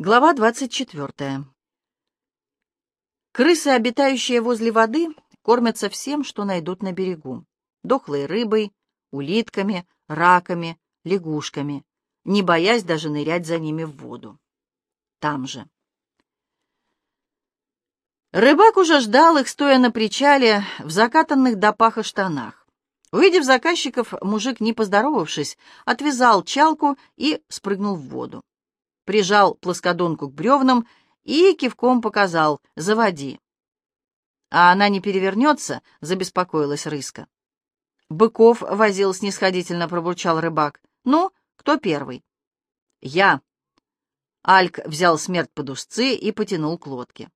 Глава 24. Крысы, обитающие возле воды, кормятся всем, что найдут на берегу. Дохлой рыбой, улитками, раками, лягушками, не боясь даже нырять за ними в воду. Там же. Рыбак уже ждал их, стоя на причале, в закатанных до паха штанах. Увидев заказчиков, мужик, не поздоровавшись, отвязал чалку и спрыгнул в воду прижал плоскодонку к бревнам и кивком показал «заводи». «А она не перевернется?» — забеспокоилась рыска. Быков возил снисходительно, пробурчал рыбак. «Ну, кто первый?» «Я». Альк взял смерть под узцы и потянул к лодке.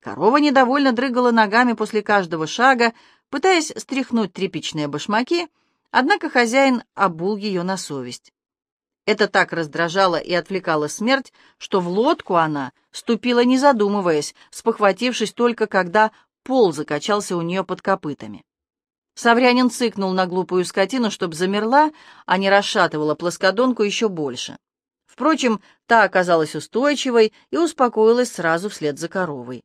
Корова недовольно дрыгала ногами после каждого шага, пытаясь стряхнуть тряпичные башмаки, однако хозяин обул ее на совесть. Это так раздражало и отвлекало смерть, что в лодку она ступила, не задумываясь, спохватившись только, когда пол закачался у нее под копытами. Саврянин цыкнул на глупую скотину, чтобы замерла, а не расшатывала плоскодонку еще больше. Впрочем, та оказалась устойчивой и успокоилась сразу вслед за коровой.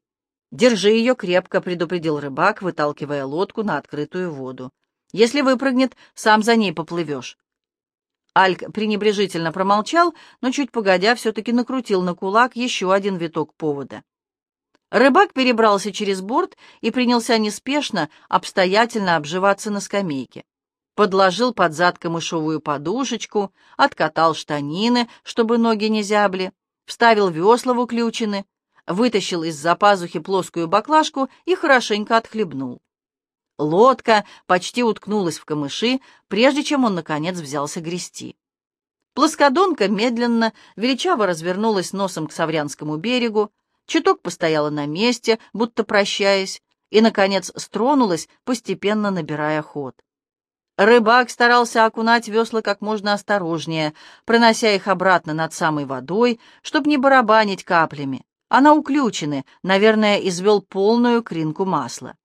«Держи ее крепко», — предупредил рыбак, выталкивая лодку на открытую воду. «Если выпрыгнет, сам за ней поплывешь». Альк пренебрежительно промолчал, но чуть погодя все-таки накрутил на кулак еще один виток повода. Рыбак перебрался через борт и принялся неспешно, обстоятельно обживаться на скамейке. Подложил под зад камышовую подушечку, откатал штанины, чтобы ноги не зябли, вставил весла в уключины, вытащил из-за пазухи плоскую баклажку и хорошенько отхлебнул. Лодка почти уткнулась в камыши, прежде чем он, наконец, взялся грести. Плоскодонка медленно, величаво развернулась носом к Саврянскому берегу, чуток постояла на месте, будто прощаясь, и, наконец, стронулась, постепенно набирая ход. Рыбак старался окунать весла как можно осторожнее, пронося их обратно над самой водой, чтобы не барабанить каплями, а на уключены, наверное, извел полную кринку масла.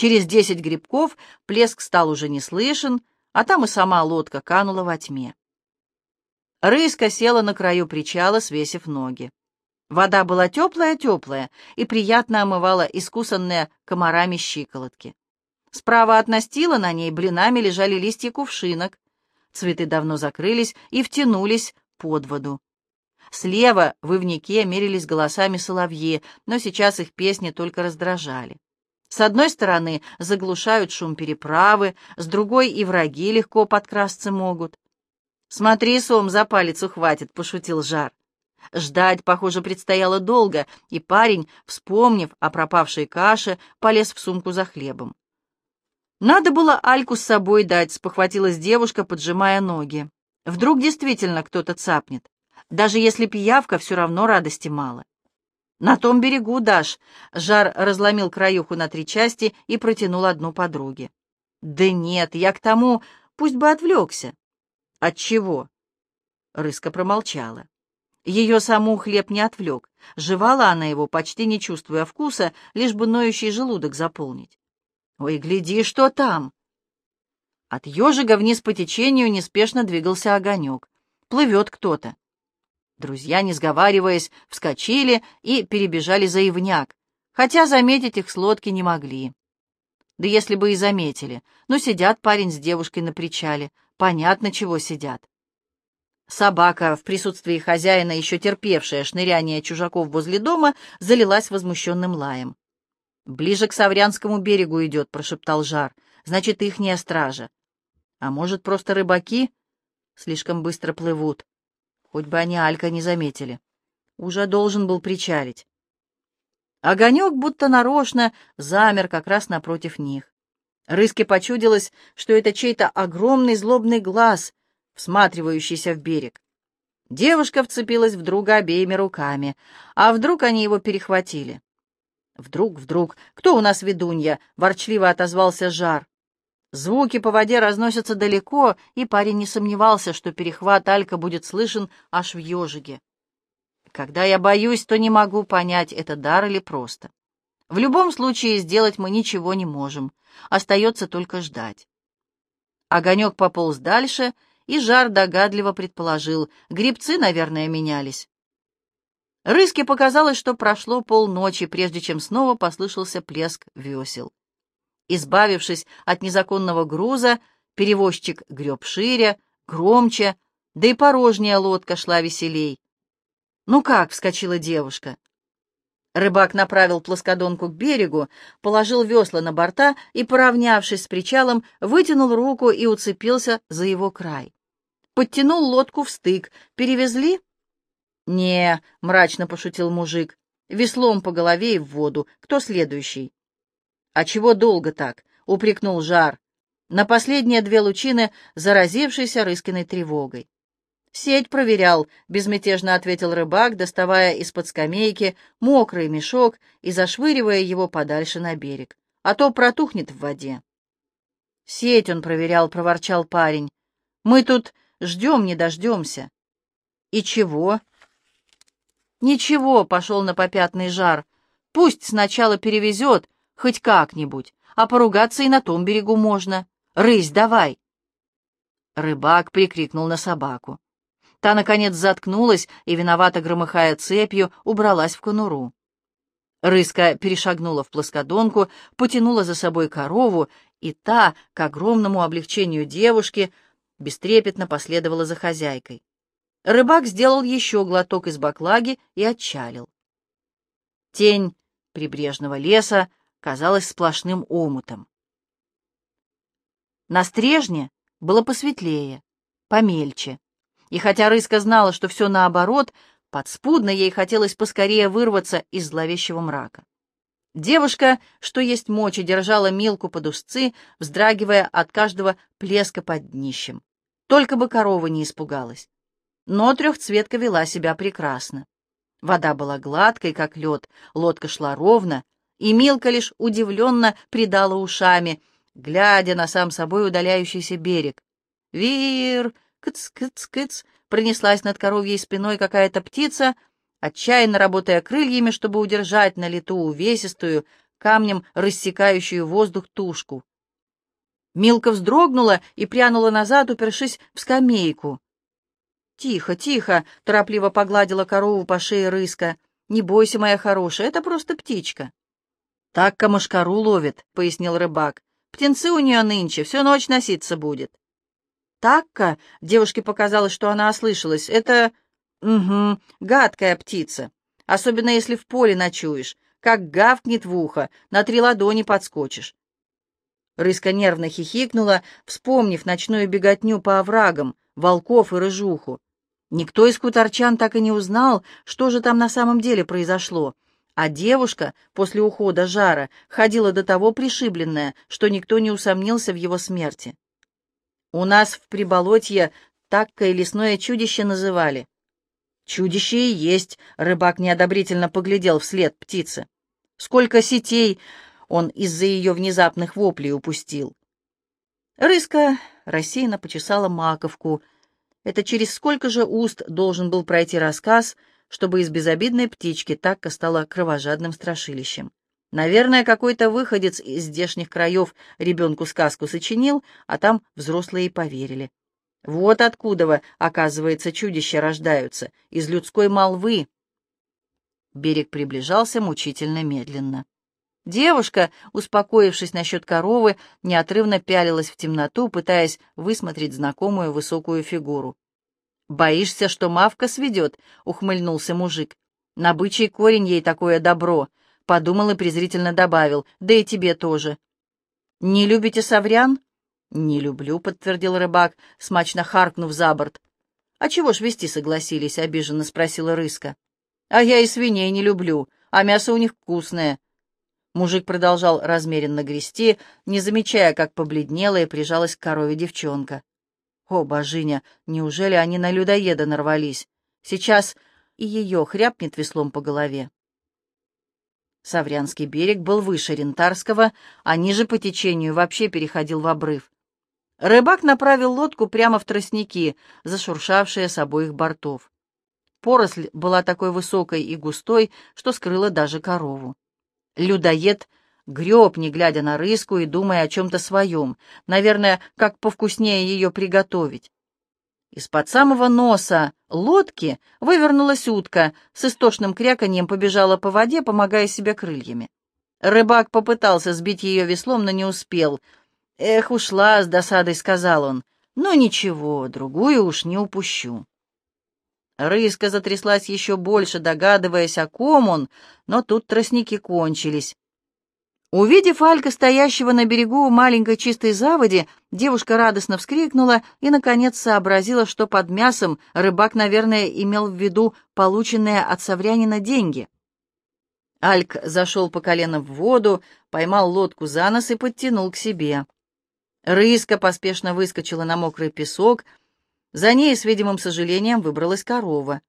Через десять грибков плеск стал уже не слышен, а там и сама лодка канула во тьме. Рыска села на краю причала, свесив ноги. Вода была теплая-теплая и приятно омывала искусанные комарами щиколотки. Справа от настила на ней блинами лежали листья кувшинок. Цветы давно закрылись и втянулись под воду. Слева в ивнике мерились голосами соловьи, но сейчас их песни только раздражали. С одной стороны заглушают шум переправы, с другой и враги легко подкрасться могут. «Смотри, Сом, за палец ухватит», — пошутил Жар. Ждать, похоже, предстояло долго, и парень, вспомнив о пропавшей каше, полез в сумку за хлебом. «Надо было Альку с собой дать», — спохватилась девушка, поджимая ноги. «Вдруг действительно кто-то цапнет. Даже если пиявка, все равно радости мало». «На том берегу, Даш!» Жар разломил краюху на три части и протянул одну подруге. «Да нет, я к тому, пусть бы отвлекся». «От чего?» Рыска промолчала. Ее саму хлеб не отвлек. Жевала она его, почти не чувствуя вкуса, лишь бы ноющий желудок заполнить. «Ой, гляди, что там!» От ежика вниз по течению неспешно двигался огонек. Плывет кто-то. Друзья, не сговариваясь, вскочили и перебежали за ивняк, хотя заметить их с лодки не могли. Да если бы и заметили, но сидят парень с девушкой на причале, понятно, чего сидят. Собака, в присутствии хозяина, еще терпевшая шныряние чужаков возле дома, залилась возмущенным лаем. «Ближе к Саврянскому берегу идет», — прошептал Жар. «Значит, ихняя стража. А может, просто рыбаки? Слишком быстро плывут. Хоть бы они Алька не заметили. Уже должен был причалить. Огонек будто нарочно замер как раз напротив них. Рыске почудилось, что это чей-то огромный злобный глаз, всматривающийся в берег. Девушка вцепилась в друга обеими руками. А вдруг они его перехватили? Вдруг, вдруг, кто у нас ведунья? Ворчливо отозвался Жар. Звуки по воде разносятся далеко, и парень не сомневался, что перехват Алька будет слышен аж в ежиге. Когда я боюсь, то не могу понять, это дар или просто. В любом случае сделать мы ничего не можем. Остается только ждать. Огонек пополз дальше, и жар догадливо предположил. Грибцы, наверное, менялись. Рыске показалось, что прошло полночи, прежде чем снова послышался плеск весел. Избавившись от незаконного груза, перевозчик греб шире, громче, да и порожняя лодка шла веселей. «Ну как?» — вскочила девушка. Рыбак направил плоскодонку к берегу, положил весла на борта и, поравнявшись с причалом, вытянул руку и уцепился за его край. Подтянул лодку в стык. «Перевезли?» «Не», — мрачно пошутил мужик, — «веслом по голове и в воду. Кто следующий?» «А чего долго так?» — упрекнул Жар. На последние две лучины, заразившийся Рыскиной тревогой. «Сеть проверял», — безмятежно ответил рыбак, доставая из-под скамейки мокрый мешок и зашвыривая его подальше на берег. «А то протухнет в воде». «Сеть он проверял», — проворчал парень. «Мы тут ждем, не дождемся». «И чего?» «Ничего», — пошел на попятный жар. «Пусть сначала перевезет, хоть как-нибудь, а поругаться и на том берегу можно. Рысь, давай!» Рыбак прикрикнул на собаку. Та, наконец, заткнулась и, виновато громыхая цепью, убралась в конуру. Рыска перешагнула в плоскодонку, потянула за собой корову, и та, к огромному облегчению девушки, бестрепетно последовала за хозяйкой. Рыбак сделал еще глоток из баклаги и отчалил. Тень прибрежного леса казалась сплошным омутом. На стрежне было посветлее, помельче. И хотя Рыска знала, что все наоборот, подспудно ей хотелось поскорее вырваться из зловещего мрака. Девушка, что есть мочи, держала Милку под узцы, вздрагивая от каждого плеска под днищем. Только бы корова не испугалась. Но трехцветка вела себя прекрасно. Вода была гладкой, как лед, лодка шла ровно, и Милка лишь удивленно придала ушами, глядя на сам собой удаляющийся берег. «Вир! Кыц-кыц-кыц, пронеслась над коровьей спиной какая-то птица, отчаянно работая крыльями, чтобы удержать на лету увесистую, камнем рассекающую воздух тушку. Милка вздрогнула и прянула назад, упершись в скамейку. «Тихо, тихо!» — торопливо погладила корову по шее рыска. «Не бойся, моя хорошая, это просто птичка». «Так камышкару ловит», — пояснил рыбак. «Птенцы у нее нынче, всю ночь носиться будет». Такка, девушке показалось, что она ослышалась, это... Угу, гадкая птица. Особенно если в поле ночуешь. Как гавкнет в ухо, на три ладони подскочишь. Рыска нервно хихикнула, вспомнив ночную беготню по оврагам, волков и рыжуху. Никто из хуторчан так и не узнал, что же там на самом деле произошло, а девушка после ухода жара ходила до того пришибленная, что никто не усомнился в его смерти. У нас в Приболотье такое лесное чудище называли. Чудище и есть, рыбак неодобрительно поглядел вслед птицы. Сколько сетей он из-за ее внезапных воплей упустил. Рыска рассеянно почесала маковку. Это через сколько же уст должен был пройти рассказ, чтобы из безобидной птички Такка стала кровожадным страшилищем? Наверное, какой-то выходец из здешних краев ребенку сказку сочинил, а там взрослые и поверили. Вот откуда, оказывается, чудища рождаются, из людской молвы. Берег приближался мучительно медленно. Девушка, успокоившись насчет коровы, неотрывно пялилась в темноту, пытаясь высмотреть знакомую высокую фигуру. «Боишься, что мавка сведет?» — ухмыльнулся мужик. «На бычий корень ей такое добро подумал и презрительно добавил, да и тебе тоже. «Не любите саврян?» «Не люблю», — подтвердил рыбак, смачно харкнув за борт. «А чего ж вести согласились?» — обиженно спросила рыска. «А я и свиней не люблю, а мясо у них вкусное». Мужик продолжал размеренно грести, не замечая, как побледнела и прижалась к корове девчонка. «О, божиня, неужели они на людоеда нарвались? Сейчас и ее хряпнет веслом по голове». Саврянский берег был выше Рентарского, а ниже по течению вообще переходил в обрыв. Рыбак направил лодку прямо в тростники, зашуршавшие с обоих бортов. Поросль была такой высокой и густой, что скрыла даже корову. Людоед греб, не глядя на рыску и думая о чем-то своем, наверное, как повкуснее ее приготовить. Из-под самого носа лодки вывернулась утка, с истошным кряканьем побежала по воде, помогая себе крыльями. Рыбак попытался сбить ее веслом, но не успел. «Эх, ушла с досадой», — сказал он. «Ну ничего, другую уж не упущу». Рыска затряслась еще больше, догадываясь, о ком он, но тут тростники кончились. Увидев Алька, стоящего на берегу маленькой чистой заводи, девушка радостно вскрикнула и, наконец, сообразила, что под мясом рыбак, наверное, имел в виду полученные от Саврянина деньги. Альк зашел по колено в воду, поймал лодку за нос и подтянул к себе. Рыска поспешно выскочила на мокрый песок, за ней с видимым сожалением выбралась корова.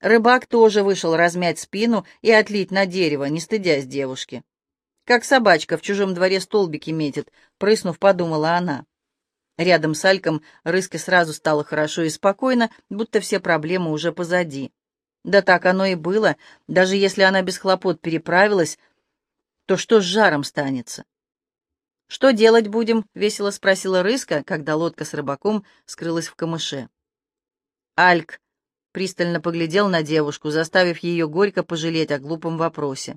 Рыбак тоже вышел размять спину и отлить на дерево, не стыдясь девушки. Как собачка в чужом дворе столбики метит, прыснув, подумала она. Рядом с Альком Рыске сразу стало хорошо и спокойно, будто все проблемы уже позади. Да так оно и было. Даже если она без хлопот переправилась, то что с жаром станется? «Что делать будем?» — весело спросила Рыска, когда лодка с рыбаком скрылась в камыше. Альк пристально поглядел на девушку, заставив ее горько пожалеть о глупом вопросе.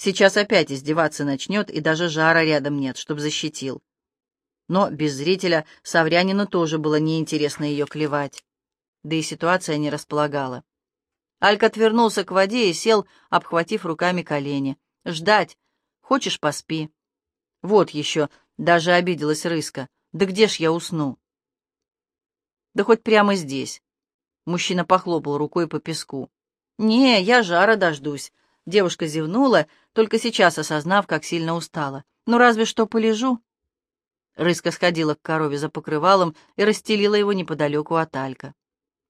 Сейчас опять издеваться начнет, и даже жара рядом нет, чтоб защитил. Но без зрителя Саврянину тоже было неинтересно ее клевать. Да и ситуация не располагала. Альк отвернулся к воде и сел, обхватив руками колени. «Ждать. Хочешь, поспи». «Вот еще», — даже обиделась Рыска. «Да где ж я усну?» «Да хоть прямо здесь». Мужчина похлопал рукой по песку. «Не, я жара дождусь. Девушка зевнула, только сейчас осознав, как сильно устала. «Ну, разве что полежу». Рыска сходила к корове за покрывалом и расстелила его неподалеку от Алька.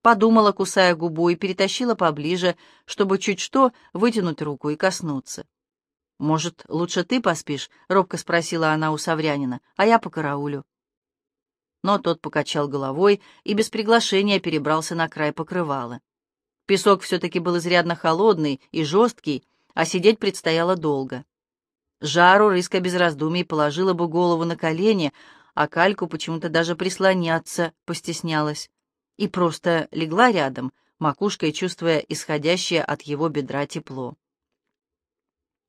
Подумала, кусая губу, и перетащила поближе, чтобы чуть что вытянуть руку и коснуться. «Может, лучше ты поспишь?» — робко спросила она у Саврянина, «а я по караулю». Но тот покачал головой и без приглашения перебрался на край покрывала. Песок все-таки был изрядно холодный и жесткий, а сидеть предстояло долго. Жару Рыска без раздумий положила бы голову на колени, а кальку почему-то даже прислоняться постеснялась. И просто легла рядом, макушкой чувствуя исходящее от его бедра тепло.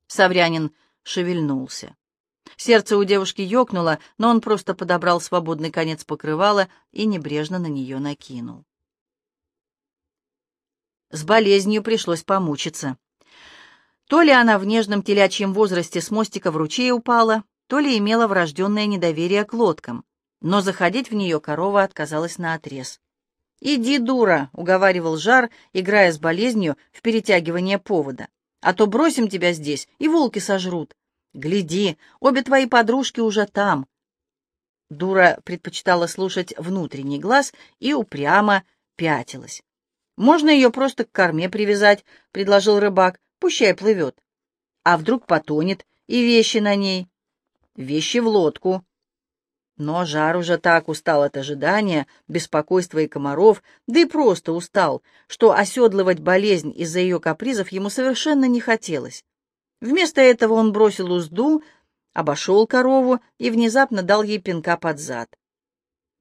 Саврянин шевельнулся. Сердце у девушки ёкнуло, но он просто подобрал свободный конец покрывала и небрежно на нее накинул. С болезнью пришлось помучиться. То ли она в нежном телячьем возрасте с мостика в ручей упала, то ли имела врожденное недоверие к лодкам, но заходить в нее корова отказалась наотрез. «Иди, дура!» — уговаривал Жар, играя с болезнью в перетягивание повода. «А то бросим тебя здесь, и волки сожрут. Гляди, обе твои подружки уже там». Дура предпочитала слушать внутренний глаз и упрямо пятилась. «Можно ее просто к корме привязать», — предложил рыбак. «Пущай плывет. А вдруг потонет, и вещи на ней?» «Вещи в лодку». Но Жар уже так устал от ожидания, беспокойства и комаров, да и просто устал, что оседлывать болезнь из-за ее капризов ему совершенно не хотелось. Вместо этого он бросил узду, обошел корову и внезапно дал ей пинка под зад.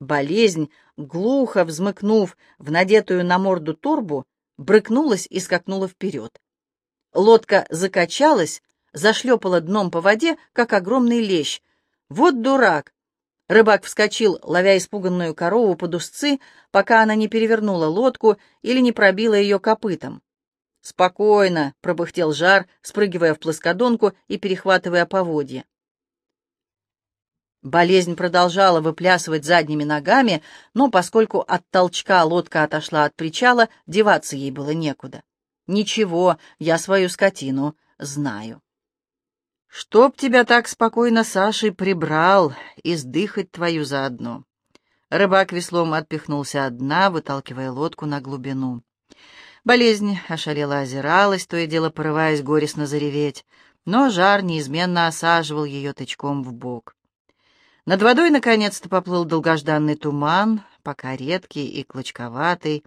Болезнь, глухо взмыкнув в надетую на морду торбу, брыкнулась и скакнула вперед. Лодка закачалась, зашлепала дном по воде, как огромный лещ. Вот дурак! Рыбак вскочил, ловя испуганную корову под узцы, пока она не перевернула лодку или не пробила ее копытом. «Спокойно», — пробыхтел жар, спрыгивая в плоскодонку и перехватывая поводья. Болезнь продолжала выплясывать задними ногами, но поскольку от толчка лодка отошла от причала, деваться ей было некуда. «Ничего, я свою скотину знаю». «Чтоб тебя так спокойно Сашей прибрал, и сдыхать твою заодно». Рыбак веслом отпихнулся от дна, выталкивая лодку на глубину. Болезнь ошалела озиралась, то и дело порываясь горестно зареветь, но жар неизменно осаживал ее тычком в бок. Над водой наконец-то поплыл долгожданный туман, пока редкий и клочковатый.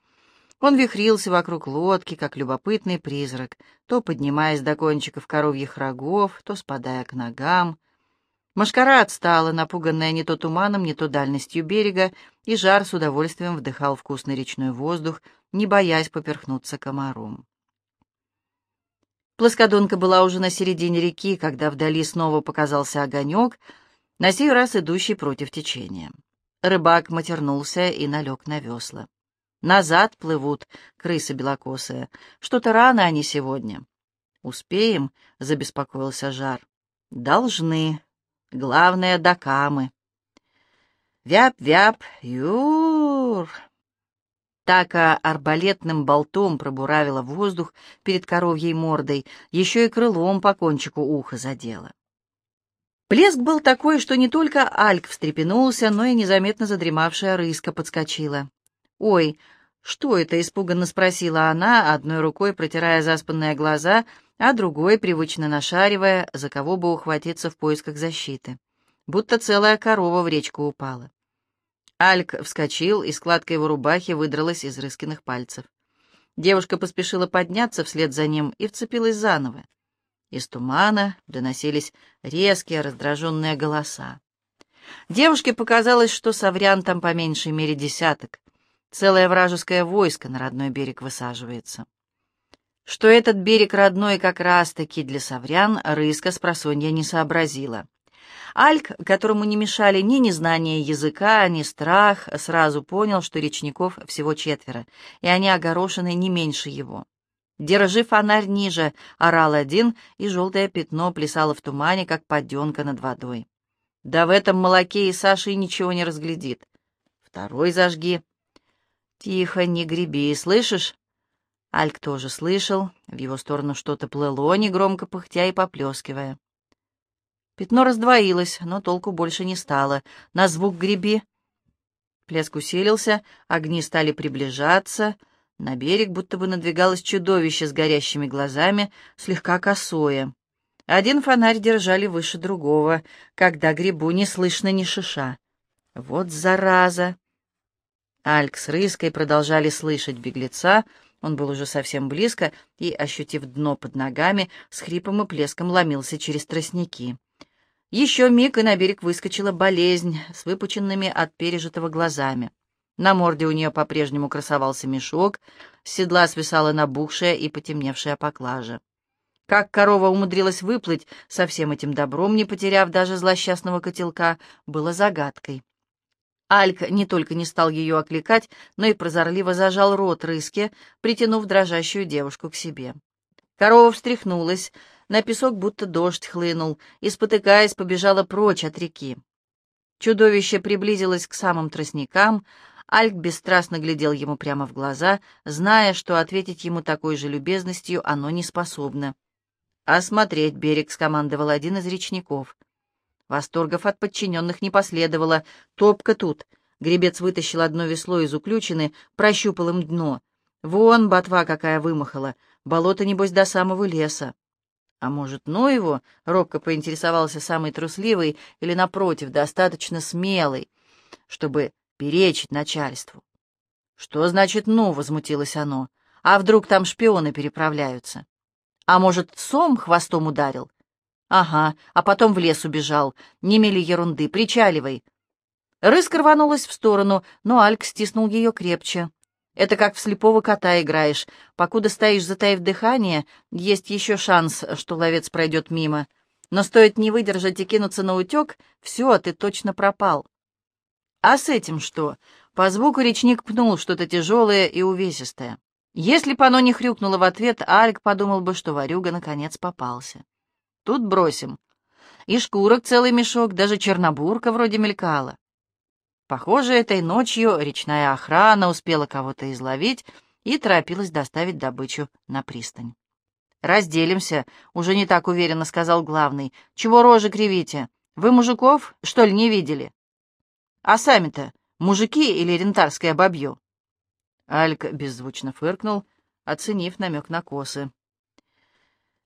Он вихрился вокруг лодки, как любопытный призрак, то поднимаясь до кончиков коровьих рогов, то спадая к ногам. Машкара отстала, напуганная не то туманом, не то дальностью берега, и Жар с удовольствием вдыхал вкусный речной воздух, не боясь поперхнуться комаром. Плоскодонка была уже на середине реки, когда вдали снова показался огонек, на сей раз идущий против течения. Рыбак матернулся и налег на весла. Назад плывут крысы белокосые. Что-то рано они сегодня. «Успеем?» — забеспокоился Жар. «Должны. Главное, до камы». «Вяп-вяп, юр!» Така арбалетным болтом пробуравила воздух перед коровьей мордой, еще и крылом по кончику уха задела. Плеск был такой, что не только Альк встрепенулся, но и незаметно задремавшая рыска подскочила. «Ой, что это?» — испуганно спросила она, одной рукой протирая заспанные глаза, а другой привычно нашаривая, за кого бы ухватиться в поисках защиты. Будто целая корова в речку упала. Альк вскочил, и складка его рубахи выдралась из рыскиных пальцев. Девушка поспешила подняться вслед за ним и вцепилась заново. Из тумана доносились резкие, раздраженные голоса. Девушке показалось, что соврян там по меньшей мере десяток. Целое вражеское войско на родной берег высаживается. Что этот берег родной как раз-таки для соврян, Рыска с просонья не сообразила. Альк, которому не мешали ни незнание языка, ни страх, сразу понял, что речников всего четверо, и они огорошены не меньше его. «Держи фонарь ниже!» — орал один, и желтое пятно плясало в тумане, как поденка над водой. «Да в этом молоке и Саша ничего не разглядит. Второй зажги». «Тихо, не греби, слышишь?» Альк тоже слышал, в его сторону что-то плыло, негромко пыхтя и поплескивая. Пятно раздвоилось, но толку больше не стало. На звук греби. Плеск усилился, огни стали приближаться. На берег будто бы надвигалось чудовище с горящими глазами, слегка косое. Один фонарь держали выше другого, когда грибу не слышно ни шиша. Вот зараза! Альк с Рыской продолжали слышать беглеца, он был уже совсем близко и, ощутив дно под ногами, с хрипом и плеском ломился через тростники. Еще миг, и на берег выскочила болезнь с выпученными от пережитого глазами. На морде у нее по-прежнему красовался мешок, с седла свисала набухшая и потемневшая поклажа. Как корова умудрилась выплыть со всем этим добром, не потеряв даже злосчастного котелка, было загадкой. Альк не только не стал ее окликать, но и прозорливо зажал рот рыске, притянув дрожащую девушку к себе. Корова встряхнулась, на песок будто дождь хлынул, и, спотыкаясь, побежала прочь от реки. Чудовище приблизилось к самым тростникам, Альк бесстрастно глядел ему прямо в глаза, зная, что ответить ему такой же любезностью оно не способно. «Осмотреть берег», — скомандовал один из речников. Восторгов от подчиненных не последовало. «Топка тут!» Гребец вытащил одно весло из уключины, прощупал им дно. «Вон ботва какая вымахала! Болото, небось, до самого леса!» А может, ну его, робко поинтересовался самый трусливый или, напротив, достаточно смелый, чтобы перечить начальству. Что значит «ну», — возмутилось оно. А вдруг там шпионы переправляются? А может, сом хвостом ударил? Ага, а потом в лес убежал. Не мели ерунды, причаливай. Рыска рванулась в сторону, но Альк стиснул ее крепче. Это как в слепого кота играешь. Покуда стоишь, затаив дыхание, есть еще шанс, что ловец пройдет мимо. Но стоит не выдержать и кинуться на утек, все, ты точно пропал. А с этим что? По звуку речник пнул что-то тяжелое и увесистое. Если бы оно не хрюкнуло в ответ, Альк подумал бы, что ворюга наконец попался. Тут бросим. И шкурок целый мешок, даже чернобурка вроде мелькала. Похоже, этой ночью речная охрана успела кого-то изловить и торопилась доставить добычу на пристань. «Разделимся», — уже не так уверенно сказал главный. «Чего рожи кривите? Вы мужиков, что ли, не видели?» «А сами-то мужики или рентарское бабье?» Алька беззвучно фыркнул, оценив намек на косы.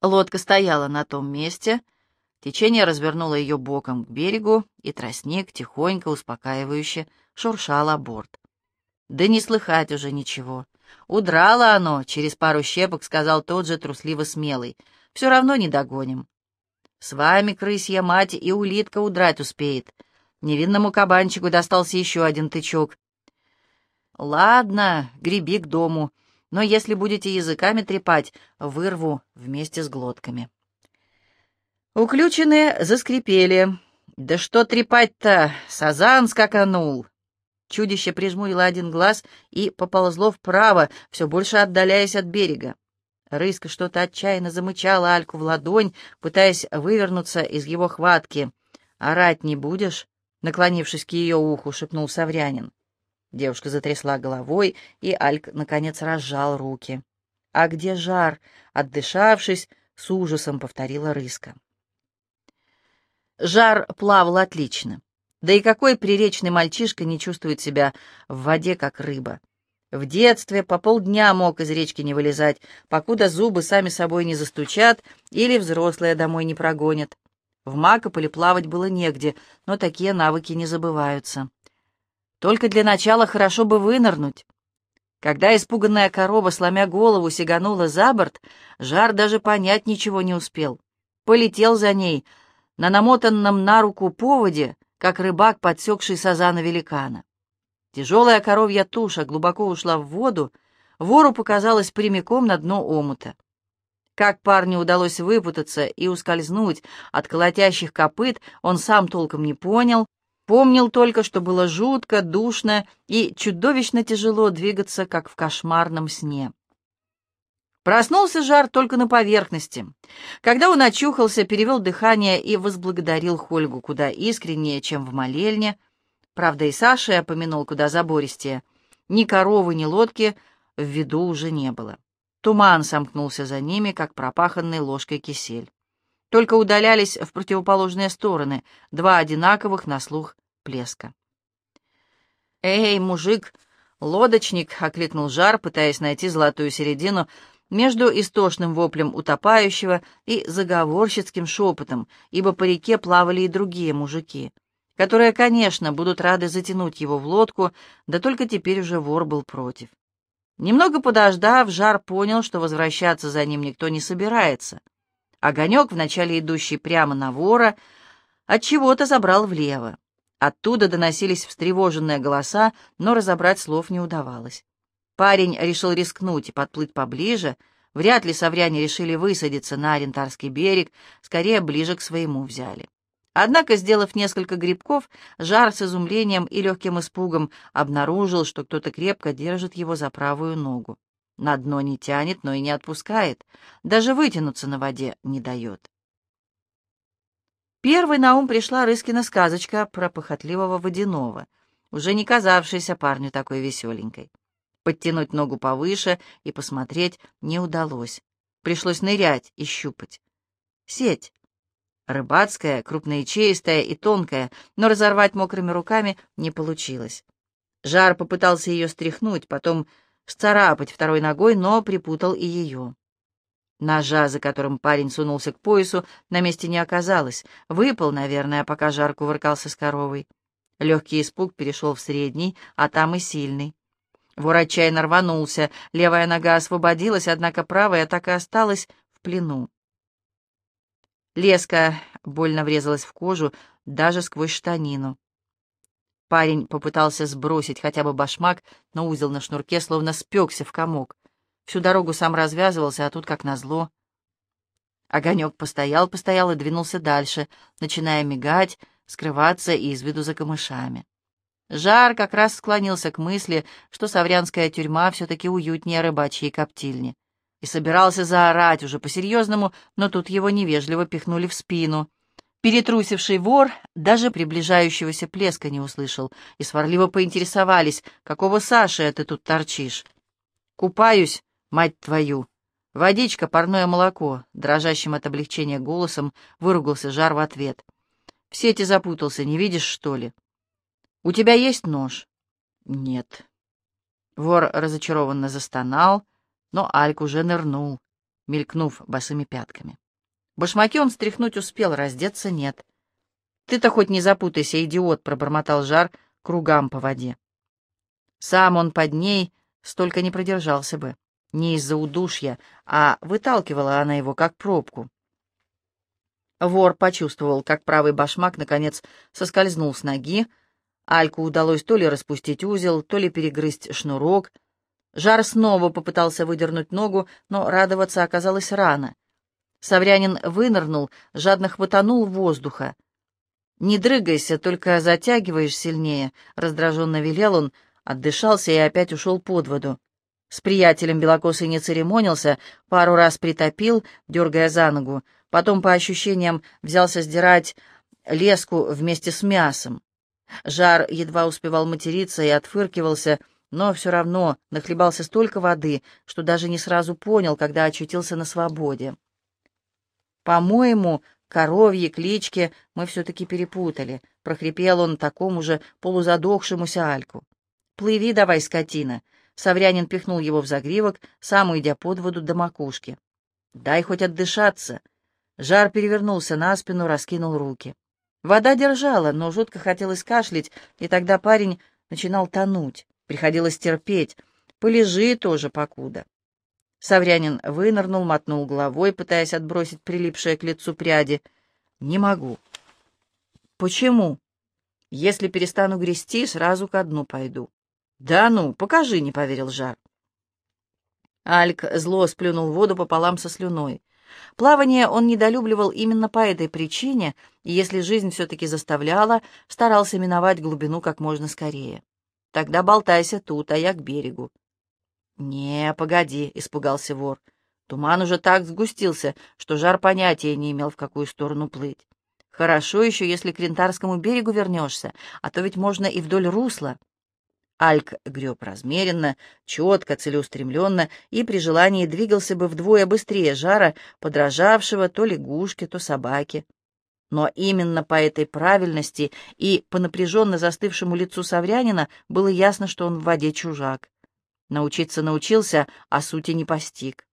Лодка стояла на том месте, — Течение развернуло ее боком к берегу, и тростник тихонько, успокаивающе шуршал о борт. Да не слыхать уже ничего. Удрало оно, через пару щепок сказал тот же трусливо смелый. Все равно не догоним. С вами, крысья мать, и улитка удрать успеет. Невинному кабанчику достался еще один тычок. «Ладно, греби к дому, но если будете языками трепать, вырву вместе с глотками». Уключенные заскрипели. «Да что трепать-то? Сазан скаканул!» Чудище прижмурило один глаз и поползло вправо, все больше отдаляясь от берега. Рыска что-то отчаянно замычала Альку в ладонь, пытаясь вывернуться из его хватки. «Орать не будешь?» — наклонившись к ее уху, шепнул Саврянин. Девушка затрясла головой, и Альк, наконец, разжал руки. «А где жар?» — отдышавшись, с ужасом повторила Рыска. Жар плавал отлично. Да и какой приречный мальчишка не чувствует себя в воде, как рыба? В детстве по полдня мог из речки не вылезать, покуда зубы сами собой не застучат или взрослые домой не прогонят. В Макополе плавать было негде, но такие навыки не забываются. Только для начала хорошо бы вынырнуть. Когда испуганная корова, сломя голову, сиганула за борт, Жар даже понять ничего не успел. Полетел за ней на намотанном на руку поводе, как рыбак, подсекший сазана великана. Тяжелая коровья туша глубоко ушла в воду, вору показалась прямиком на дно омута. Как парню удалось выпутаться и ускользнуть от колотящих копыт, он сам толком не понял, помнил только, что было жутко, душно и чудовищно тяжело двигаться, как в кошмарном сне. Проснулся жар только на поверхности. Когда он очухался, перевел дыхание и возблагодарил Хольгу куда искреннее, чем в молельне. Правда, и Саша я помянул куда забористее. Ни коровы, ни лодки в виду уже не было. Туман сомкнулся за ними, как пропаханный ложкой кисель. Только удалялись в противоположные стороны два одинаковых на слух плеска. «Эй, мужик, лодочник!» — окликнул жар, пытаясь найти золотую середину — между истошным воплем утопающего и заговорщицким шепотом, ибо по реке плавали и другие мужики, которые, конечно, будут рады затянуть его в лодку, да только теперь уже вор был против. Немного подождав, Жар понял, что возвращаться за ним никто не собирается. Огонек, вначале идущий прямо на вора, от чего то забрал влево. Оттуда доносились встревоженные голоса, но разобрать слов не удавалось. Парень решил рискнуть и подплыть поближе. Вряд ли совряне решили высадиться на Орентарский берег, скорее ближе к своему взяли. Однако, сделав несколько грибков, Жар с изумлением и легким испугом обнаружил, что кто-то крепко держит его за правую ногу. На дно не тянет, но и не отпускает. Даже вытянуться на воде не дает. Первой на ум пришла Рыскина сказочка про похотливого водяного, уже не казавшаяся парню такой веселенькой. Подтянуть ногу повыше и посмотреть не удалось. Пришлось нырять и щупать. Сеть. Рыбацкая, крупноячеистая и тонкая, но разорвать мокрыми руками не получилось. Жар попытался ее стряхнуть, потом сцарапать второй ногой, но припутал и ее. Ножа, за которым парень сунулся к поясу, на месте не оказалось. Выпал, наверное, пока жар кувыркался с коровой. Легкий испуг перешел в средний, а там и сильный. Вор отчаянно рванулся, левая нога освободилась, однако правая так и осталась в плену. Леска больно врезалась в кожу, даже сквозь штанину. Парень попытался сбросить хотя бы башмак, но узел на шнурке словно спекся в комок. Всю дорогу сам развязывался, а тут как назло. Огонек постоял, постоял и двинулся дальше, начиная мигать, скрываться из виду за камышами. Жар как раз склонился к мысли, что саврянская тюрьма все-таки уютнее рыбачьей коптильни. И собирался заорать уже по-серьезному, но тут его невежливо пихнули в спину. Перетрусивший вор даже приближающегося плеска не услышал, и сварливо поинтересовались, какого Саши ты тут торчишь. «Купаюсь, мать твою!» «Водичка, парное молоко», — дрожащим от облегчения голосом выругался Жар в ответ. «В сети запутался, не видишь, что ли?» «У тебя есть нож?» «Нет». Вор разочарованно застонал, но Альк уже нырнул, мелькнув босыми пятками. Башмаки он стряхнуть успел, раздеться нет. «Ты-то хоть не запутайся, идиот!» — пробормотал жар кругам по воде. Сам он под ней столько не продержался бы. Не из-за удушья, а выталкивала она его, как пробку. Вор почувствовал, как правый башмак, наконец, соскользнул с ноги, Альку удалось то ли распустить узел, то ли перегрызть шнурок. Жар снова попытался выдернуть ногу, но радоваться оказалось рано. Саврянин вынырнул, жадно хватанул воздуха. «Не дрыгайся, только затягиваешь сильнее», — раздраженно велел он, отдышался и опять ушел под воду. С приятелем белокосый не церемонился, пару раз притопил, дергая за ногу, потом, по ощущениям, взялся сдирать леску вместе с мясом. Жар едва успевал материться и отфыркивался, но все равно нахлебался столько воды, что даже не сразу понял, когда очутился на свободе. «По-моему, коровьи клички мы все-таки перепутали», — прохрипел он такому же полузадохшемуся Альку. «Плыви давай, скотина!» Саврянин пихнул его в загривок, сам уйдя под воду до макушки. «Дай хоть отдышаться!» Жар перевернулся на спину, раскинул руки. Вода держала, но жутко хотелось кашлять, и тогда парень начинал тонуть. Приходилось терпеть. Полежи тоже покуда. Саврянин вынырнул, мотнул головой, пытаясь отбросить прилипшие к лицу пряди. «Не могу». «Почему?» «Если перестану грести, сразу ко дну пойду». «Да ну, покажи», — не поверил Жар. Альк зло сплюнул воду пополам со слюной. Плавание он недолюбливал именно по этой причине, и если жизнь все-таки заставляла, старался миновать глубину как можно скорее. Тогда болтайся тут, а я к берегу. «Не, погоди», — испугался вор. Туман уже так сгустился, что жар понятия не имел, в какую сторону плыть. «Хорошо еще, если к Рентарскому берегу вернешься, а то ведь можно и вдоль русла». Альк греб размеренно, четко, целеустремленно и при желании двигался бы вдвое быстрее жара, подражавшего то лягушке, то собаке. Но именно по этой правильности и по напряженно застывшему лицу Саврянина было ясно, что он в воде чужак. Научиться научился, а сути не постиг.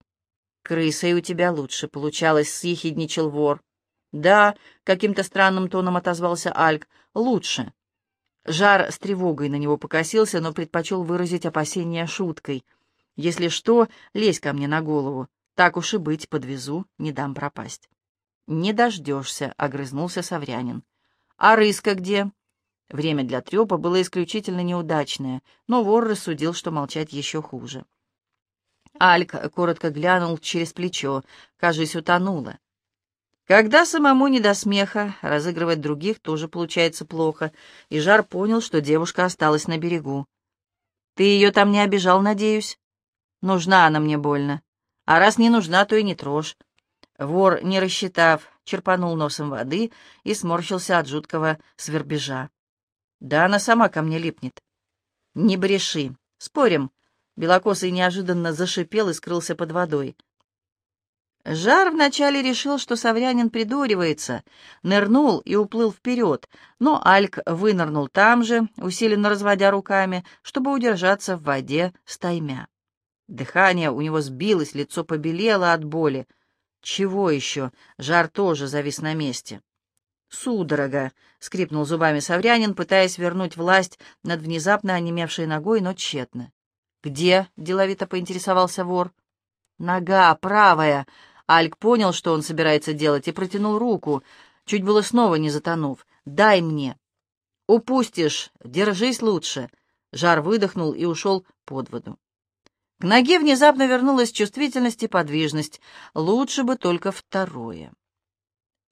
«Крысой у тебя лучше получалось», — съехидничал вор. «Да», — каким-то странным тоном отозвался Альк, — «лучше». Жар с тревогой на него покосился, но предпочел выразить опасения шуткой. «Если что, лезь ко мне на голову. Так уж и быть, подвезу, не дам пропасть». «Не дождешься», — огрызнулся Саврянин. «А рыска где?» Время для трепа было исключительно неудачное, но вор рассудил, что молчать еще хуже. Альк коротко глянул через плечо, кажись, утонула. Когда самому не до смеха, разыгрывать других тоже получается плохо, и Жар понял, что девушка осталась на берегу. «Ты ее там не обижал, надеюсь?» «Нужна она мне больно. А раз не нужна, то и не трожь». Вор, не рассчитав, черпанул носом воды и сморщился от жуткого свербежа. Да она сама ко мне липнет. Не бреши. Спорим. Белокосый неожиданно зашипел и скрылся под водой. Жар вначале решил, что Саврянин придуривается, нырнул и уплыл вперед, но Альк вынырнул там же, усиленно разводя руками, чтобы удержаться в воде стаймя. Дыхание у него сбилось, лицо побелело от боли. Чего еще? Жар тоже завис на месте. «Судорога!» — скрипнул зубами Саврянин, пытаясь вернуть власть над внезапно онемевшей ногой, но тщетно. «Где?» — деловито поинтересовался вор. «Нога правая!» Альк понял, что он собирается делать, и протянул руку, чуть было снова не затонув. «Дай мне!» «Упустишь! Держись лучше!» Жар выдохнул и ушел под воду. К ноге внезапно вернулась чувствительность и подвижность. Лучше бы только второе.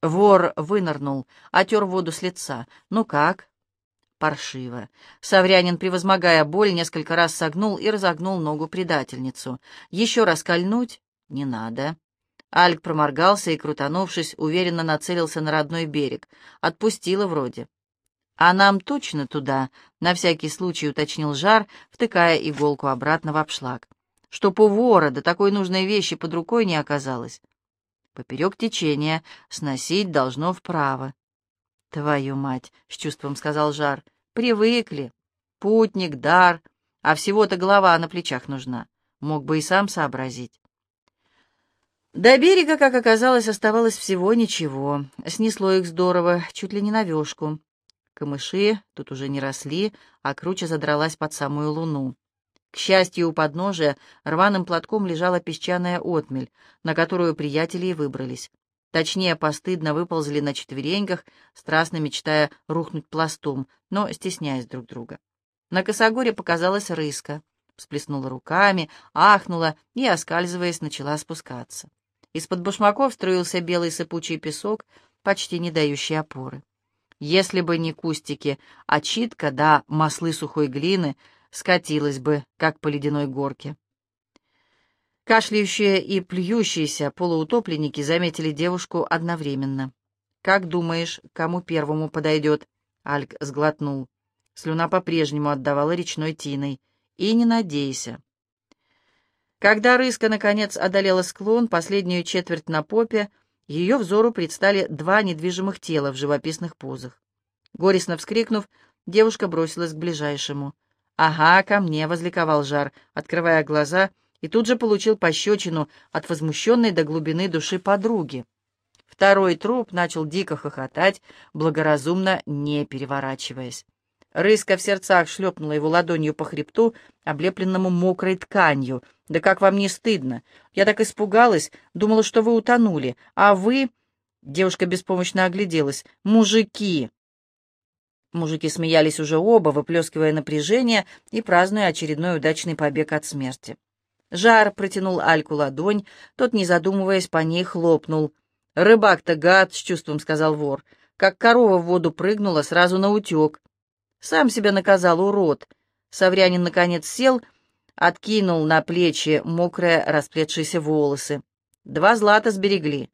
Вор вынырнул, отер воду с лица. «Ну как?» Паршиво. Саврянин, превозмогая боль, несколько раз согнул и разогнул ногу предательницу. «Еще раз кольнуть?» «Не надо». Альк проморгался и, крутанувшись, уверенно нацелился на родной берег. Отпустила вроде. «А нам точно туда?» — на всякий случай уточнил Жар, втыкая иголку обратно в обшлаг. «Чтоб у вора до такой нужной вещи под рукой не оказалось поперек течения, сносить должно вправо. «Твою мать!» — с чувством сказал Жар. «Привыкли. Путник, дар, а всего-то голова на плечах нужна. Мог бы и сам сообразить». До берега, как оказалось, оставалось всего ничего. Снесло их здорово, чуть ли не на. Камыши тут уже не росли, а круче задралась под самую луну. К счастью, у подножия рваным платком лежала песчаная отмель, на которую приятели и выбрались. Точнее, постыдно выползли на четвереньках, страстно мечтая рухнуть пластом, но стесняясь друг друга. На косогоре показалась рыска, всплеснула руками, ахнула и, оскальзываясь, начала спускаться. Из-под башмаков струился белый сыпучий песок, почти не дающий опоры. Если бы не кустики, а читка да маслы сухой глины скатилась бы, как по ледяной горке. Кашляющие и плюющиеся полуутопленники заметили девушку одновременно. «Как думаешь, кому первому подойдет?» Альк сглотнул. Слюна по-прежнему отдавала речной тиной. «И не надейся». Когда рыска, наконец, одолела склон, последнюю четверть на попе, ее взору предстали два недвижимых тела в живописных позах. Горестно вскрикнув, девушка бросилась к ближайшему. «Ага, ко мне!» — возликовал Жар, открывая глаза, и тут же получил пощечину от возмущенной до глубины души подруги. Второй труп начал дико хохотать, благоразумно не переворачиваясь. Рыска в сердцах шлепнула его ладонью по хребту, облепленному мокрой тканью. «Да как вам не стыдно? Я так испугалась, думала, что вы утонули. А вы...» Девушка беспомощно огляделась. «Мужики!» Мужики смеялись уже оба, выплескивая напряжение и празднуя очередной удачный побег от смерти. Жар протянул Альку ладонь, тот, не задумываясь, по ней хлопнул. «Рыбак-то гад!» — с чувством сказал вор. «Как корова в воду прыгнула, сразу на утек. Сам себя наказал, урод. Саврянин, наконец, сел, откинул на плечи мокрые расплетшиеся волосы. Два злата сберегли.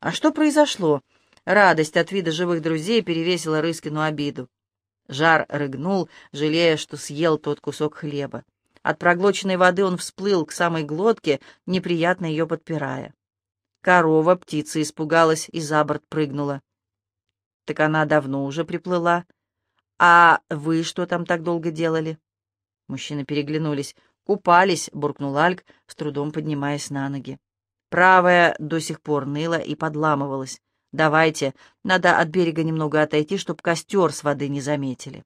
А что произошло? Радость от вида живых друзей перевесила Рыскину обиду. Жар рыгнул, жалея, что съел тот кусок хлеба. От проглоченной воды он всплыл к самой глотке, неприятно ее подпирая. Корова, птица испугалась и за борт прыгнула. Так она давно уже приплыла. «А вы что там так долго делали?» Мужчины переглянулись. «Купались», — буркнул Альк, с трудом поднимаясь на ноги. Правая до сих пор ныла и подламывалась. «Давайте, надо от берега немного отойти, чтоб костер с воды не заметили».